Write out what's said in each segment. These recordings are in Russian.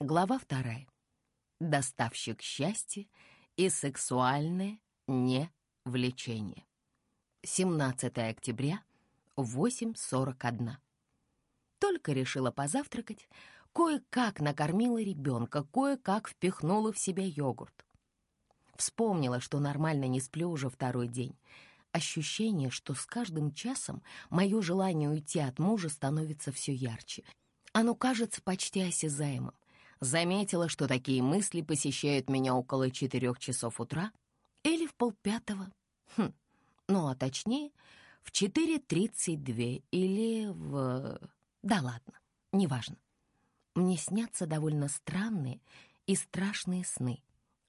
Глава вторая. Доставщик счастья и сексуальное невлечение. 17 октября, 8.41. Только решила позавтракать, кое-как накормила ребенка, кое-как впихнула в себя йогурт. Вспомнила, что нормально не сплю уже второй день. Ощущение, что с каждым часом мое желание уйти от мужа становится все ярче. Оно кажется почти осязаемым. Заметила, что такие мысли посещают меня около четырех часов утра или в полпятого. Хм, ну а точнее, в 4.32 или в... Да ладно, неважно. Мне снятся довольно странные и страшные сны.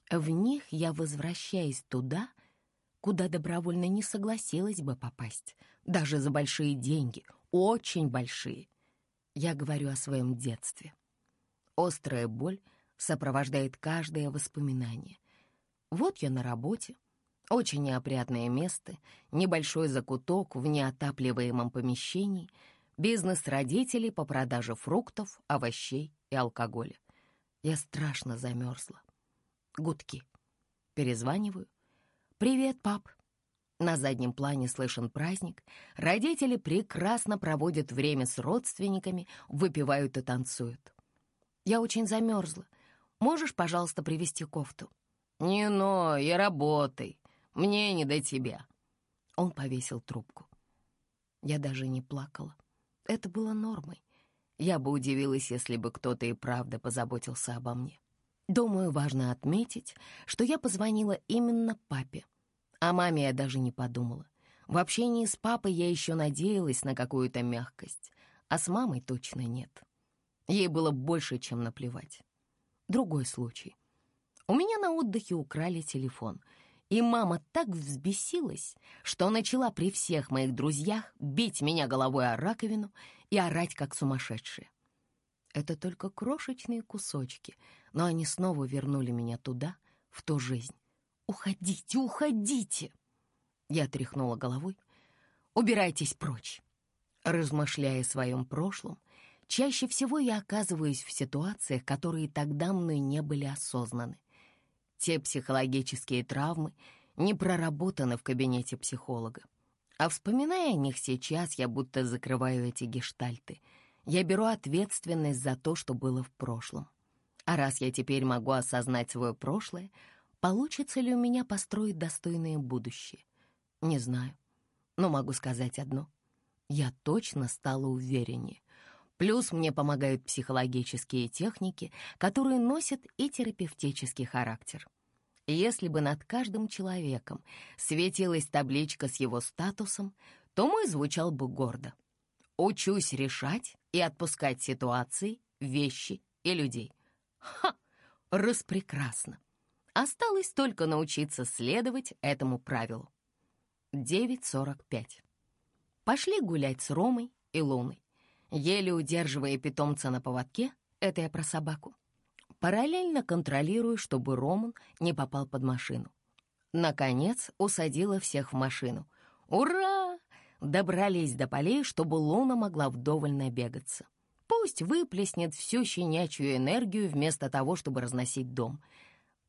В них я возвращаюсь туда, куда добровольно не согласилась бы попасть, даже за большие деньги, очень большие. Я говорю о своем детстве. Острая боль сопровождает каждое воспоминание. Вот я на работе, очень неопрятное место, небольшой закуток в неотапливаемом помещении, бизнес родителей по продаже фруктов, овощей и алкоголя. Я страшно замерзла. Гудки. Перезваниваю. «Привет, пап!» На заднем плане слышен праздник. Родители прекрасно проводят время с родственниками, выпивают и танцуют. Я очень замерзла. Можешь, пожалуйста, привезти кофту?» «Не ной и работай. Мне не до тебя». Он повесил трубку. Я даже не плакала. Это было нормой. Я бы удивилась, если бы кто-то и правда позаботился обо мне. Думаю, важно отметить, что я позвонила именно папе. О маме я даже не подумала. В общении с папой я еще надеялась на какую-то мягкость, а с мамой точно нет. Ей было больше, чем наплевать. Другой случай. У меня на отдыхе украли телефон, и мама так взбесилась, что начала при всех моих друзьях бить меня головой о раковину и орать, как сумасшедшая. Это только крошечные кусочки, но они снова вернули меня туда, в ту жизнь. «Уходите, уходите!» Я тряхнула головой. «Убирайтесь прочь!» Размышляя о своем прошлом, Чаще всего я оказываюсь в ситуациях, которые тогда мной не были осознаны. Те психологические травмы не проработаны в кабинете психолога. А вспоминая о них сейчас, я будто закрываю эти гештальты. Я беру ответственность за то, что было в прошлом. А раз я теперь могу осознать свое прошлое, получится ли у меня построить достойное будущее? Не знаю, но могу сказать одно. Я точно стала увереннее — Плюс мне помогают психологические техники, которые носят и терапевтический характер. Если бы над каждым человеком светилась табличка с его статусом, то мой звучал бы гордо. Учусь решать и отпускать ситуации, вещи и людей. Ха! Распрекрасно! Осталось только научиться следовать этому правилу. 9.45. Пошли гулять с Ромой и Луной еле удерживая питомца на поводке, это я про собаку, параллельно контролирую, чтобы Роман не попал под машину. Наконец усадила всех в машину. Ура! Добрались до полей, чтобы Луна могла вдоволь набегаться. Пусть выплеснет всю щенячью энергию вместо того, чтобы разносить дом —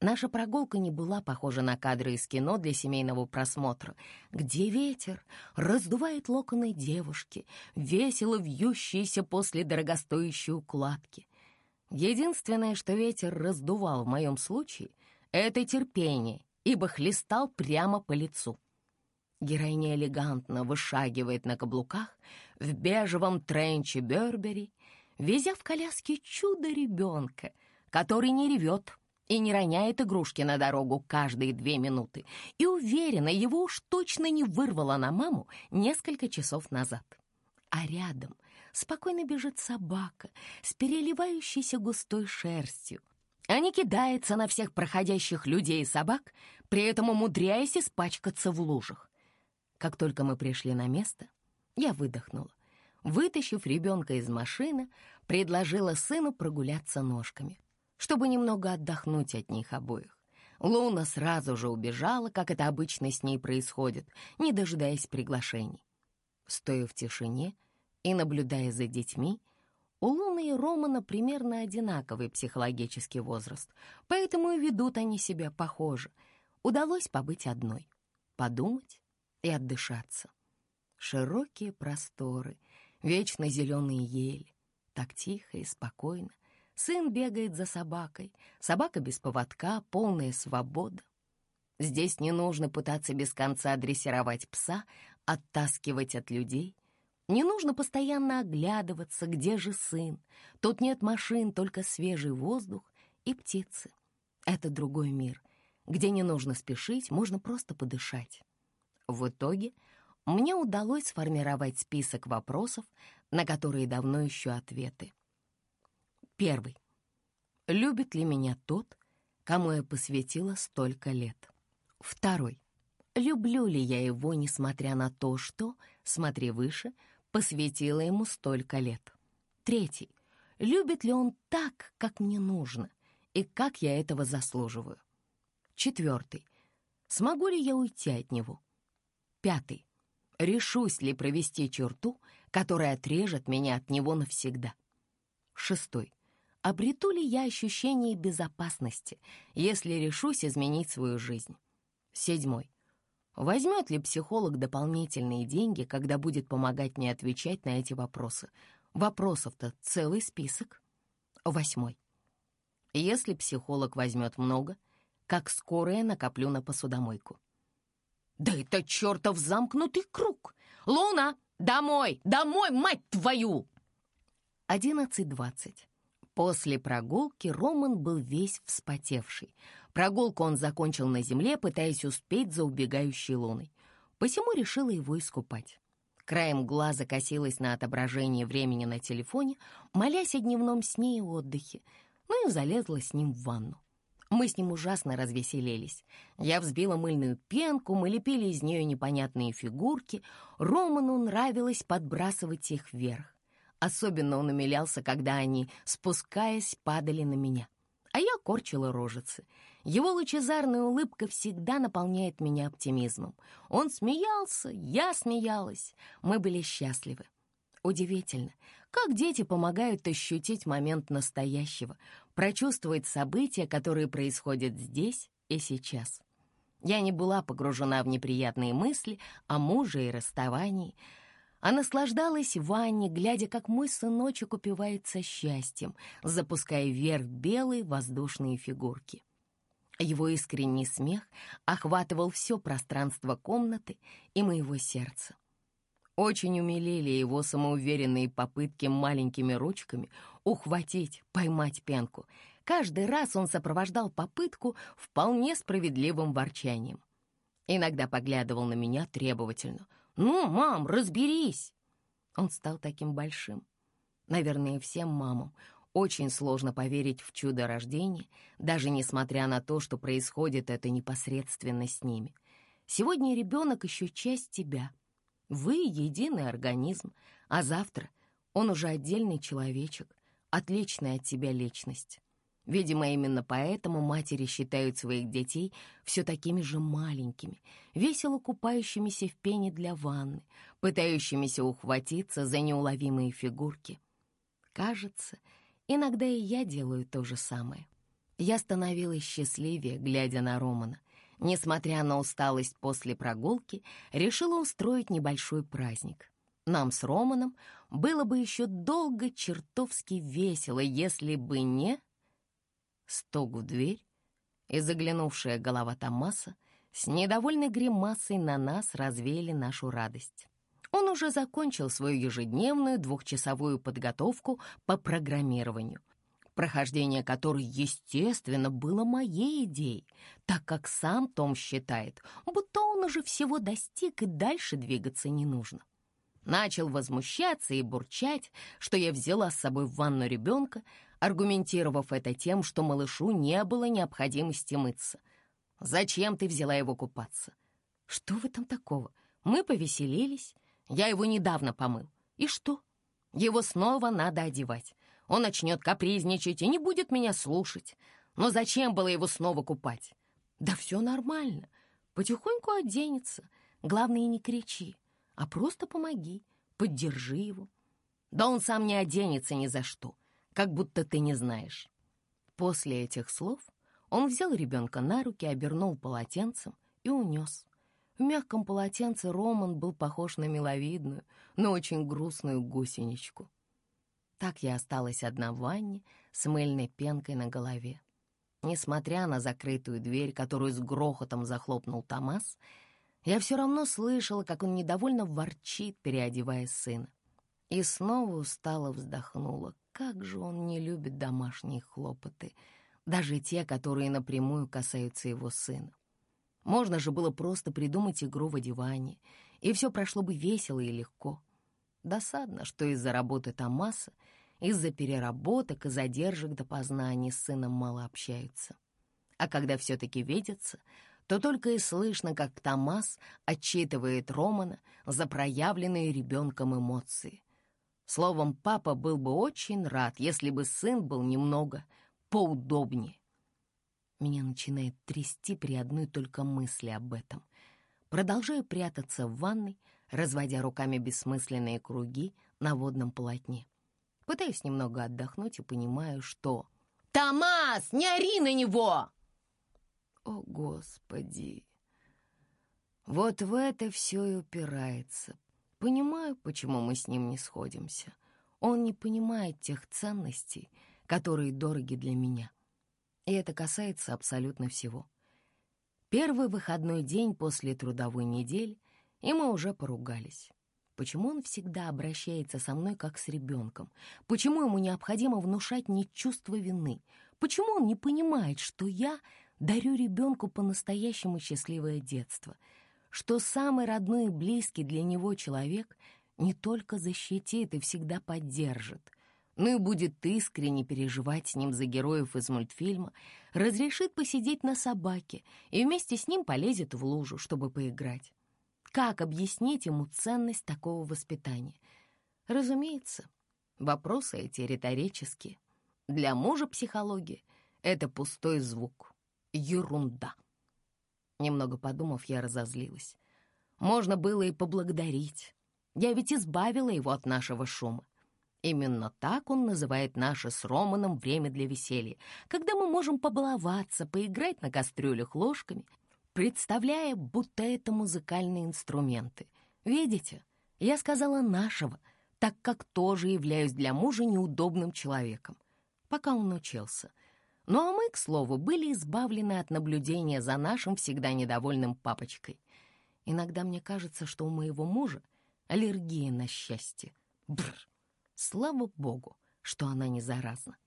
Наша прогулка не была похожа на кадры из кино для семейного просмотра, где ветер раздувает локоны девушки, весело вьющиеся после дорогостоящей укладки. Единственное, что ветер раздувал в моем случае, это терпение, ибо хлестал прямо по лицу. Героиня элегантно вышагивает на каблуках в бежевом тренче Бербери, везя в коляске чудо-ребенка, который не ревет, и не роняет игрушки на дорогу каждые две минуты, и уверена, его уж точно не вырвала на маму несколько часов назад. А рядом спокойно бежит собака с переливающейся густой шерстью, а не кидается на всех проходящих людей и собак, при этом умудряясь испачкаться в лужах. Как только мы пришли на место, я выдохнула. Вытащив ребенка из машины, предложила сыну прогуляться ножками — чтобы немного отдохнуть от них обоих. Луна сразу же убежала, как это обычно с ней происходит, не дожидаясь приглашений. Стоя в тишине и наблюдая за детьми, У Луны и Романа примерно одинаковый психологический возраст, поэтому и ведут они себя похоже. Удалось побыть одной, подумать и отдышаться. Широкие просторы, вечно зеленые ели, так тихо и спокойно. Сын бегает за собакой, собака без поводка, полная свобода. Здесь не нужно пытаться без конца дрессировать пса, оттаскивать от людей. Не нужно постоянно оглядываться, где же сын. Тут нет машин, только свежий воздух и птицы. Это другой мир, где не нужно спешить, можно просто подышать. В итоге мне удалось сформировать список вопросов, на которые давно ищу ответы. Первый. Любит ли меня тот, кому я посвятила столько лет? Второй. Люблю ли я его, несмотря на то, что, смотри выше, посвятила ему столько лет? Третий. Любит ли он так, как мне нужно, и как я этого заслуживаю? Четвертый. Смогу ли я уйти от него? Пятый. Решусь ли провести черту, которая отрежет меня от него навсегда? Шестой. Обрету ли я ощущение безопасности, если решусь изменить свою жизнь? Седьмой. Возьмет ли психолог дополнительные деньги, когда будет помогать мне отвечать на эти вопросы? Вопросов-то целый список. Восьмой. Если психолог возьмет много, как скоро я накоплю на посудомойку? Да это чертов замкнутый круг! Луна, домой, домой, мать твою! Одиннадцать двадцать. После прогулки Роман был весь вспотевший. Прогулку он закончил на земле, пытаясь успеть за убегающей луной. Посему решила его искупать. Краем глаза косилась на отображение времени на телефоне, молясь о дневном сне и отдыхе, ну и залезла с ним в ванну. Мы с ним ужасно развеселились. Я взбила мыльную пенку, мы лепили из нее непонятные фигурки. Роману нравилось подбрасывать их вверх. Особенно он умилялся, когда они, спускаясь, падали на меня. А я корчила рожицы. Его лучезарная улыбка всегда наполняет меня оптимизмом. Он смеялся, я смеялась. Мы были счастливы. Удивительно, как дети помогают ощутить момент настоящего, прочувствовать события, которые происходят здесь и сейчас. Я не была погружена в неприятные мысли о муже и расставании, а наслаждалась в ванне, глядя, как мой сыночек упивается счастьем, запуская вверх белые воздушные фигурки. Его искренний смех охватывал все пространство комнаты и моего сердца. Очень умилили его самоуверенные попытки маленькими ручками ухватить, поймать пенку. Каждый раз он сопровождал попытку вполне справедливым ворчанием. Иногда поглядывал на меня требовательно — «Ну, мам, разберись!» Он стал таким большим. Наверное, всем мамам очень сложно поверить в чудо рождения, даже несмотря на то, что происходит это непосредственно с ними. Сегодня ребенок еще часть тебя. Вы — единый организм, а завтра он уже отдельный человечек, отличная от тебя личность. Видимо, именно поэтому матери считают своих детей все такими же маленькими, весело купающимися в пене для ванны, пытающимися ухватиться за неуловимые фигурки. Кажется, иногда и я делаю то же самое. Я становилась счастливее, глядя на Романа. Несмотря на усталость после прогулки, решила устроить небольшой праздник. Нам с Романом было бы еще долго чертовски весело, если бы не стук в дверь, и заглянувшая голова Томаса с недовольной гримасой на нас развеяли нашу радость. Он уже закончил свою ежедневную двухчасовую подготовку по программированию, прохождение которой, естественно, было моей идеей, так как сам Том считает, будто он уже всего достиг и дальше двигаться не нужно. Начал возмущаться и бурчать, что я взяла с собой в ванну ребенка, аргументировав это тем, что малышу не было необходимости мыться. «Зачем ты взяла его купаться?» «Что в этом такого? Мы повеселились. Я его недавно помыл. И что? Его снова надо одевать. Он начнет капризничать и не будет меня слушать. Но зачем было его снова купать?» «Да все нормально. Потихоньку оденется. Главное, не кричи, а просто помоги, поддержи его». Да он сам не оденется ни за что, как будто ты не знаешь». После этих слов он взял ребенка на руки, обернул полотенцем и унес. В мягком полотенце Роман был похож на миловидную, но очень грустную гусеничку. Так я осталась одна в ванне с мыльной пенкой на голове. Несмотря на закрытую дверь, которую с грохотом захлопнул Томас, я все равно слышала, как он недовольно ворчит, переодевая сына. И снова устало вздохнула. Как же он не любит домашние хлопоты, даже те, которые напрямую касаются его сына. Можно же было просто придумать игру в одевании, и все прошло бы весело и легко. Досадно, что из-за работы Томаса, из-за переработок и задержек допоздна они с сыном мало общаются. А когда все-таки видятся, то только и слышно, как Томас отчитывает Романа за проявленные ребенком эмоции. Словом, папа был бы очень рад, если бы сын был немного поудобнее. Меня начинает трясти при одной только мысли об этом. Продолжаю прятаться в ванной, разводя руками бессмысленные круги на водном полотне. Пытаюсь немного отдохнуть и понимаю, что... «Томас, не ори на него!» О, Господи! Вот в это все и упирается. Понимаю, почему мы с ним не сходимся. Он не понимает тех ценностей, которые дороги для меня. И это касается абсолютно всего. Первый выходной день после трудовой недели, и мы уже поругались. Почему он всегда обращается со мной как с ребенком? Почему ему необходимо внушать мне чувство вины? Почему он не понимает, что я дарю ребенку по-настоящему счастливое детство? Что самый родной и близкий для него человек не только защитит и всегда поддержит — ну и будет искренне переживать с ним за героев из мультфильма, разрешит посидеть на собаке и вместе с ним полезет в лужу, чтобы поиграть. Как объяснить ему ценность такого воспитания? Разумеется, вопросы эти риторические. Для мужа психология — это пустой звук, ерунда. Немного подумав, я разозлилась. Можно было и поблагодарить. Я ведь избавила его от нашего шума. Именно так он называет наше с Романом время для веселья, когда мы можем побаловаться, поиграть на кастрюлях ложками, представляя, будто это музыкальные инструменты. Видите, я сказала «нашего», так как тоже являюсь для мужа неудобным человеком, пока он учился. Ну а мы, к слову, были избавлены от наблюдения за нашим всегда недовольным папочкой. Иногда мне кажется, что у моего мужа аллергия на счастье. Бррр. Слава богу, что она не заразна.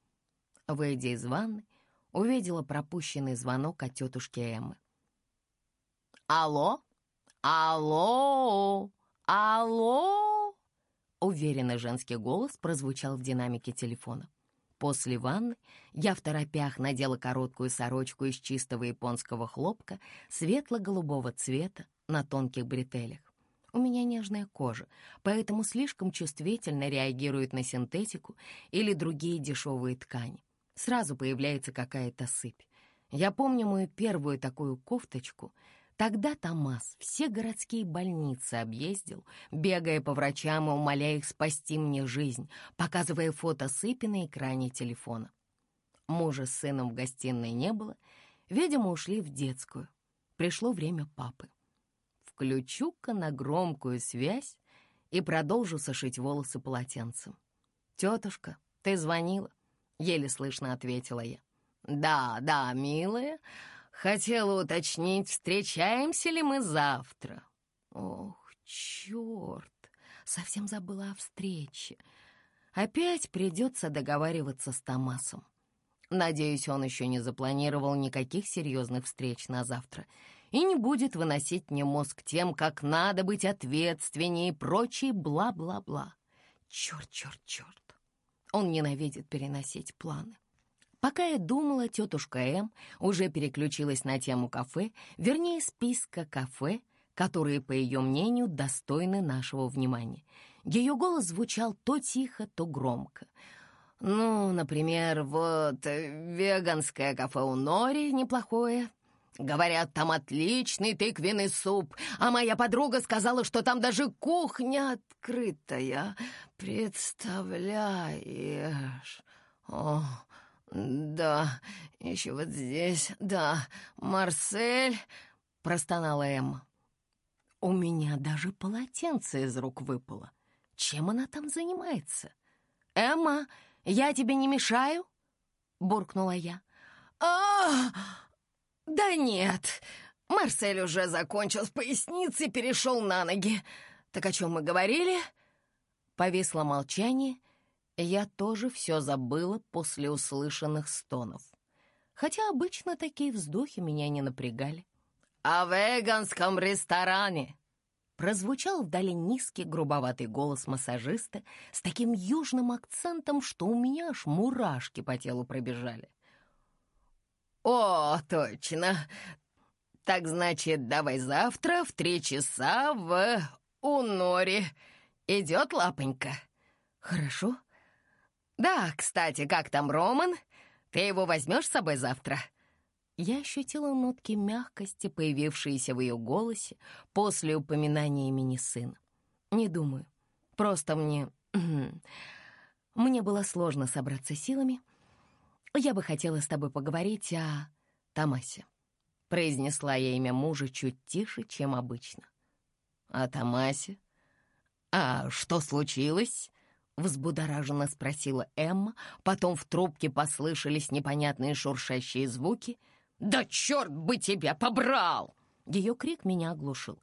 Выйдя из ванны, увидела пропущенный звонок от тетушки Эммы. «Алло? Алло? Алло?» Уверенный женский голос прозвучал в динамике телефона. После ванны я в торопях надела короткую сорочку из чистого японского хлопка светло-голубого цвета на тонких бретелях. У меня нежная кожа, поэтому слишком чувствительно реагирует на синтетику или другие дешевые ткани. Сразу появляется какая-то сыпь. Я помню мою первую такую кофточку. Тогда Томас все городские больницы объездил, бегая по врачам и умоляя их спасти мне жизнь, показывая фото сыпи на экране телефона. Мужа с сыном в гостиной не было. Видимо, ушли в детскую. Пришло время папы включу-ка на громкую связь и продолжу сушить волосы полотенцем. «Тетушка, ты звонила?» — еле слышно ответила я. «Да, да, милая. Хотела уточнить, встречаемся ли мы завтра». «Ох, черт, совсем забыла о встрече. Опять придется договариваться с Томасом. Надеюсь, он еще не запланировал никаких серьезных встреч на завтра» и не будет выносить мне мозг тем, как надо быть ответственнее и прочее бла-бла-бла. Черт, черт, черт. Он ненавидит переносить планы. Пока я думала, тетушка М уже переключилась на тему кафе, вернее, списка кафе, которые, по ее мнению, достойны нашего внимания. Ее голос звучал то тихо, то громко. Ну, например, вот веганское кафе у Нори неплохое, Говорят, там отличный тыквенный суп, а моя подруга сказала, что там даже кухня открытая. Представляешь? О, да, еще вот здесь, да, Марсель, простонала Эмма. У меня даже полотенце из рук выпало. Чем она там занимается? Эмма, я тебе не мешаю? Буркнула я. А, да нет, Марсель уже закончил с поясницей и перешел на ноги. Так о чем мы говорили? Повисло молчание. Я тоже все забыла после услышанных стонов. Хотя обычно такие вздохи меня не напрягали. «О веганском ресторане!» Прозвучал вдали низкий грубоватый голос массажиста с таким южным акцентом, что у меня аж мурашки по телу пробежали. «О, точно! Так значит, давай завтра в три часа в Уноре. Идет лапонька?» «Хорошо». «Да, кстати, как там Роман? Ты его возьмешь с собой завтра?» Я ощутила нотки мягкости, появившиеся в ее голосе после упоминания имени сына. Не думаю. Просто мне... мне было сложно собраться силами. Я бы хотела с тобой поговорить о Томасе. Произнесла я имя мужа чуть тише, чем обычно. О Томасе? А что случилось? Взбудораженно спросила Эмма. Потом в трубке послышались непонятные шуршащие звуки — «Да черт бы тебя побрал!» Ее крик меня оглушил.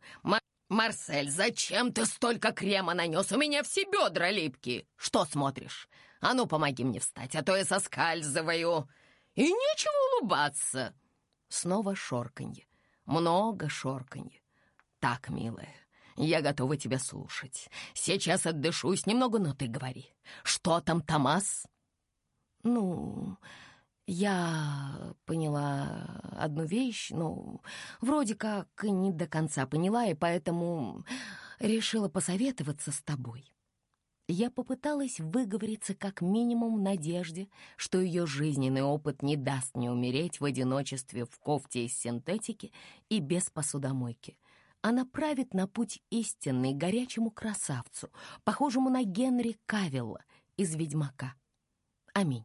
«Марсель, зачем ты столько крема нанес? У меня все бедра липкие. Что смотришь? А ну, помоги мне встать, а то я соскальзываю. И нечего улыбаться!» Снова шорканье. Много шорканье. «Так, милая, я готова тебя слушать. Сейчас отдышусь немного, но ты говори. Что там, Томас?» «Ну, я поняла одну вещь, ну, вроде как не до конца поняла, и поэтому решила посоветоваться с тобой. Я попыталась выговориться как минимум в надежде, что ее жизненный опыт не даст мне умереть в одиночестве в кофте из синтетики и без посудомойки, а направит на путь истинный горячему красавцу, похожему на Генри Кавилла из «Ведьмака». Аминь.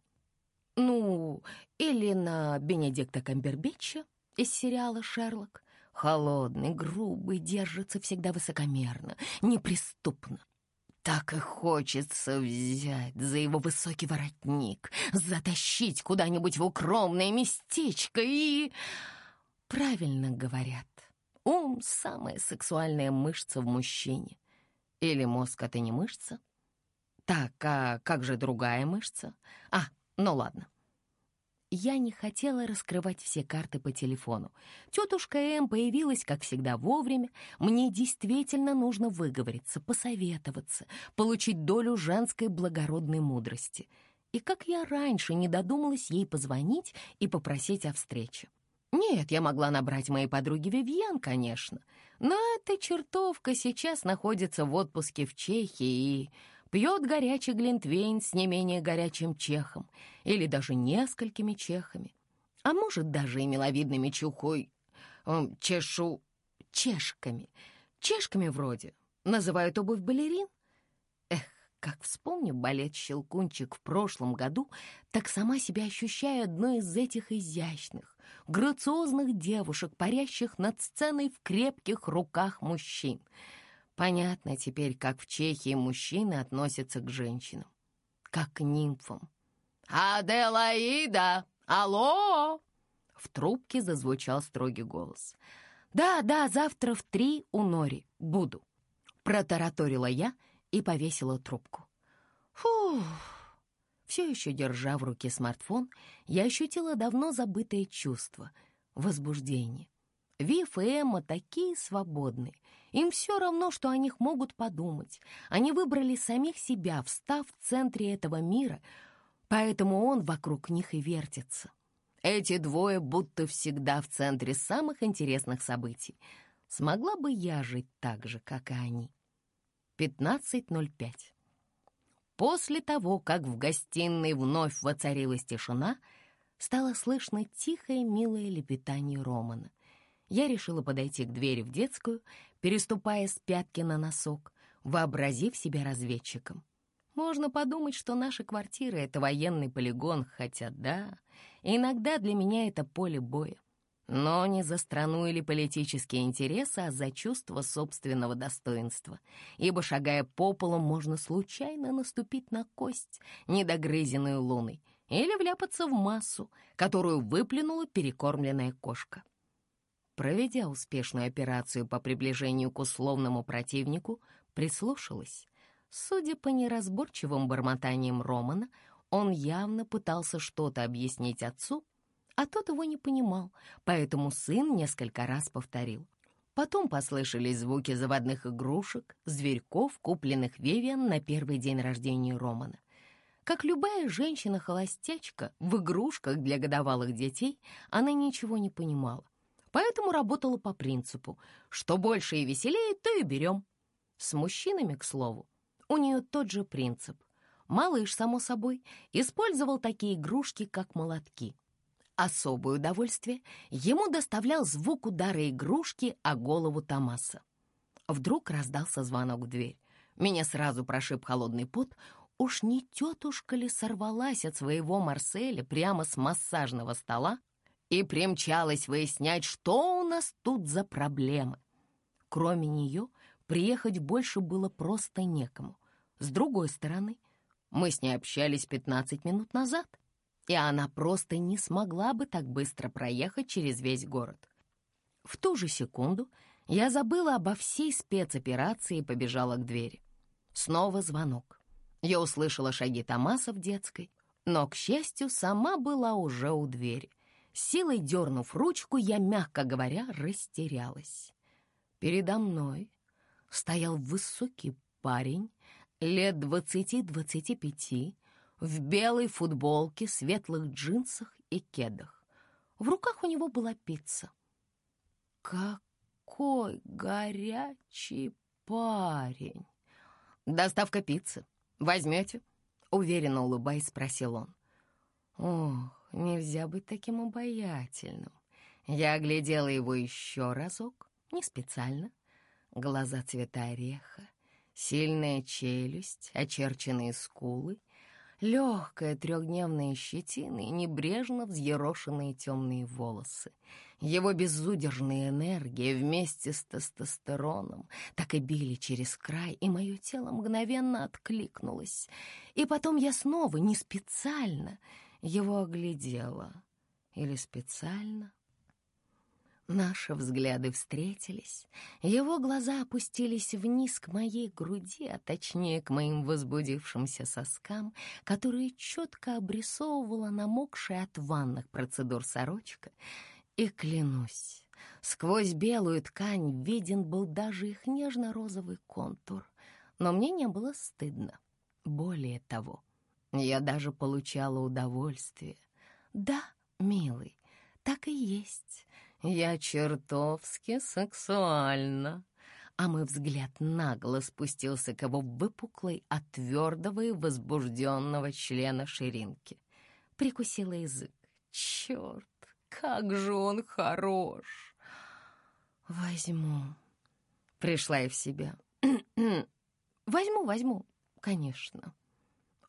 Ну, или на Бенедикта Камбербича из сериала «Шерлок». Холодный, грубый, держится всегда высокомерно, неприступно. Так и хочется взять за его высокий воротник, затащить куда-нибудь в укромное местечко и... Правильно говорят, ум — самая сексуальная мышца в мужчине. Или мозг — это не мышца? Так, а как же другая мышца? А, ну ладно. Я не хотела раскрывать все карты по телефону. Тетушка М появилась, как всегда, вовремя. Мне действительно нужно выговориться, посоветоваться, получить долю женской благородной мудрости. И как я раньше не додумалась ей позвонить и попросить о встрече. Нет, я могла набрать моей подруге Вивьен, конечно, но эта чертовка сейчас находится в отпуске в Чехии и пьет горячий глинтвейн с не менее горячим чехом или даже несколькими чехами, а может, даже и миловидными чухой, чешу, чешками, чешками вроде, называют обувь балерин. Эх, как вспомню балет «Щелкунчик» в прошлом году, так сама себя ощущаю одной из этих изящных, грациозных девушек, парящих над сценой в крепких руках мужчин — Понятно теперь, как в Чехии мужчины относятся к женщинам, как к нимфам. «Аделаида! Алло!» В трубке зазвучал строгий голос. «Да, да, завтра в три у Нори буду», — протараторила я и повесила трубку. Фух! Все еще держа в руке смартфон, я ощутила давно забытое чувство — возбуждение. Вив и Эмма такие свободные. Им все равно, что о них могут подумать. Они выбрали самих себя, встав в центре этого мира, поэтому он вокруг них и вертится. Эти двое будто всегда в центре самых интересных событий. Смогла бы я жить так же, как и они? 15.05 После того, как в гостиной вновь воцарилась тишина, стало слышно тихое милое лепетание Романа. Я решила подойти к двери в детскую, переступая с пятки на носок, вообразив себя разведчиком. Можно подумать, что наша квартира — это военный полигон, хотя да, иногда для меня это поле боя. Но не за страну или политические интересы, а за чувство собственного достоинства. Ибо, шагая по полу, можно случайно наступить на кость, недогрызенную луной, или вляпаться в массу, которую выплюнула перекормленная кошка. Проведя успешную операцию по приближению к условному противнику, прислушалась. Судя по неразборчивым бормотаниям Романа, он явно пытался что-то объяснить отцу, а тот его не понимал, поэтому сын несколько раз повторил. Потом послышались звуки заводных игрушек, зверьков, купленных Вивиан на первый день рождения Романа. Как любая женщина-холостячка, в игрушках для годовалых детей она ничего не понимала, поэтому работала по принципу «что больше и веселее, то и берем». С мужчинами, к слову, у нее тот же принцип. Малыш, само собой, использовал такие игрушки, как молотки — Особое удовольствие ему доставлял звук удара игрушки о голову Томаса. Вдруг раздался звонок в дверь. Меня сразу прошиб холодный пот. Уж не тетушка ли сорвалась от своего Марселя прямо с массажного стола и примчалась выяснять, что у нас тут за проблемы. Кроме нее, приехать больше было просто некому. С другой стороны, мы с ней общались 15 минут назад — и она просто не смогла бы так быстро проехать через весь город. В ту же секунду я забыла обо всей спецоперации и побежала к двери. Снова звонок. Я услышала шаги Томаса в детской, но, к счастью, сама была уже у двери. силой дернув ручку, я, мягко говоря, растерялась. Передо мной стоял высокий парень лет двадцати-двадцати пяти, в белой футболке, светлых джинсах и кедах. В руках у него была пицца. «Какой горячий парень!» «Доставка пиццы. Возьмете?» Уверенно улыбаясь, спросил он. «Ох, нельзя быть таким обаятельным». Я оглядела его еще разок, не специально. Глаза цвета ореха, сильная челюсть, очерченные скулы — легкая трехдневная щетина и небрежно взъерошенные темные волосы. Его безудержная энергия вместе с тестостероном так и били через край, и мое тело мгновенно откликнулось. И потом я снова, не специально, его оглядела. Или специально, Наши взгляды встретились, его глаза опустились вниз к моей груди, а точнее к моим возбудившимся соскам, которые четко обрисовывала намокшая от ванных процедур сорочка. И клянусь, сквозь белую ткань виден был даже их нежно-розовый контур. Но мне не было стыдно. Более того, я даже получала удовольствие. Да, милый, так и есть. Я чертовски сексуальна. А мой взгляд нагло спустился к его выпуклой от твердого и возбужденного члена ширинки. Прикусила язык. Черт, как же он хорош! Возьму. Пришла я в себя. возьму, возьму, конечно.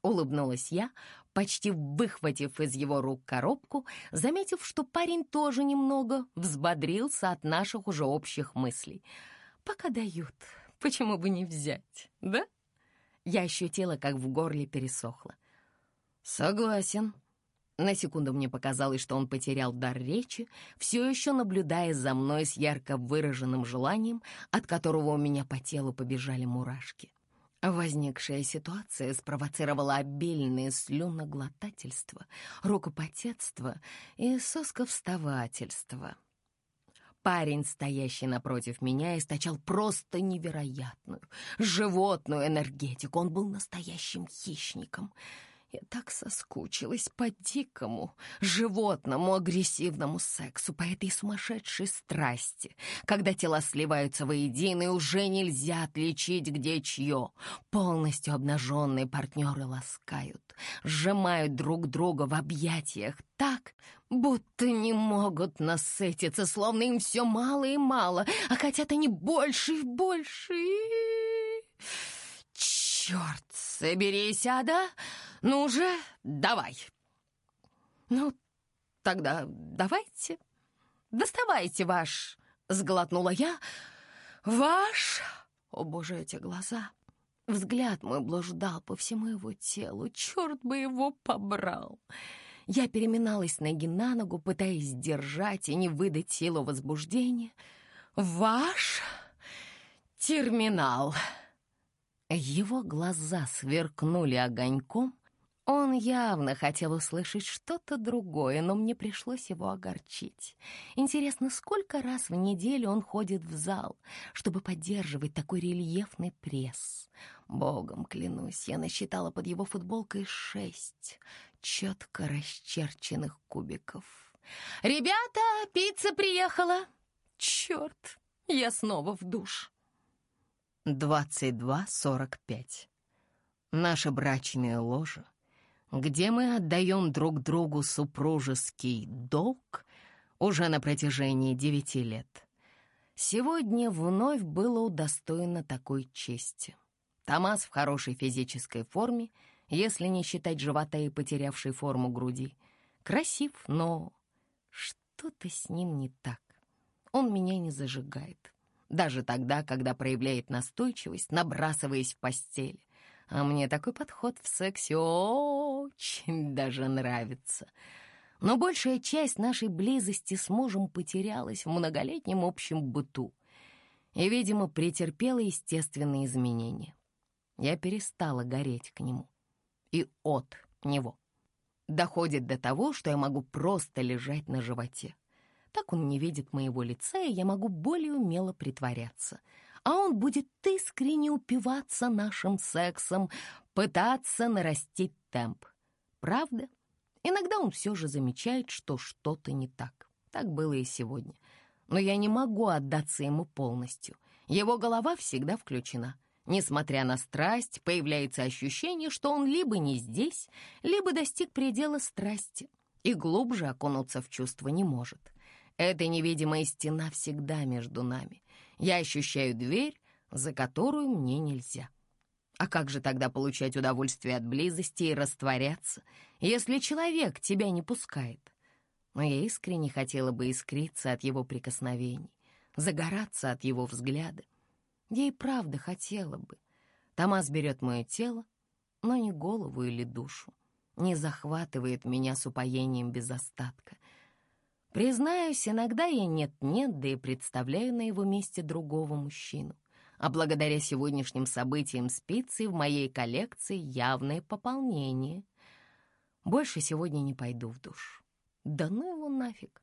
Улыбнулась я, почти выхватив из его рук коробку, заметив, что парень тоже немного взбодрился от наших уже общих мыслей. «Пока дают, почему бы не взять, да?» Я ощутила, как в горле пересохло. «Согласен». На секунду мне показалось, что он потерял дар речи, все еще наблюдая за мной с ярко выраженным желанием, от которого у меня по телу побежали мурашки. Возникшая ситуация спровоцировала обильное слюноглотательство, рукопотетство и сосковставательство. Парень, стоящий напротив меня, источал просто невероятную животную энергетику. Он был настоящим хищником. Я так соскучилась по дикому, животному, агрессивному сексу, по этой сумасшедшей страсти, когда тела сливаются воедино, и уже нельзя отличить, где чье. Полностью обнаженные партнеры ласкают, сжимают друг друга в объятиях так, будто не могут насытиться, словно им все мало и мало, а хотят они больше и больше. Черт, соберись, Ада! Ну же, давай. Ну, тогда давайте. Доставайте ваш, сглотнула я. Ваш, о боже, эти глаза. Взгляд мой блуждал по всему его телу. Черт бы его побрал. Я переминалась ноги на ногу, пытаясь сдержать и не выдать силу возбуждения. «Ваш терминал!» Его глаза сверкнули огоньком, он явно хотел услышать что-то другое, но мне пришлось его огорчить. Интересно, сколько раз в неделю он ходит в зал, чтобы поддерживать такой рельефный пресс? Богом клянусь, я насчитала под его футболкой шесть четко расчерченных кубиков. «Ребята, пицца приехала!» «Черт, я снова в душ!» 22.45 Наша брачная ложа где мы отдаем друг другу супружеский долг уже на протяжении девяти лет, сегодня вновь было удостоено такой чести. Томас в хорошей физической форме, если не считать живота и потерявшей форму груди. Красив, но что-то с ним не так. Он меня не зажигает. Даже тогда, когда проявляет настойчивость, набрасываясь в постель. А мне такой подход в сексе очень даже нравится. Но большая часть нашей близости с мужем потерялась в многолетнем общем быту и, видимо, претерпела естественные изменения. Я перестала гореть к нему и от него. Доходит до того, что я могу просто лежать на животе. Так он не видит моего лица, и я могу более умело притворяться — а он будет искренне упиваться нашим сексом, пытаться нарастить темп. Правда? Иногда он все же замечает, что что-то не так. Так было и сегодня. Но я не могу отдаться ему полностью. Его голова всегда включена. Несмотря на страсть, появляется ощущение, что он либо не здесь, либо достиг предела страсти и глубже окунуться в чувство не может. Эта невидимая стена всегда между нами. Я ощущаю дверь, за которую мне нельзя. А как же тогда получать удовольствие от близости и растворяться, если человек тебя не пускает? Но я искренне хотела бы искриться от его прикосновений, загораться от его взгляда. Я и правда хотела бы. Томас берет мое тело, но не голову или душу, не захватывает меня с упоением без остатка — Признаюсь, иногда я нет-нет, да и представляю на его месте другого мужчину. А благодаря сегодняшним событиям спицы в моей коллекции явное пополнение. Больше сегодня не пойду в душ. Да ну его нафиг.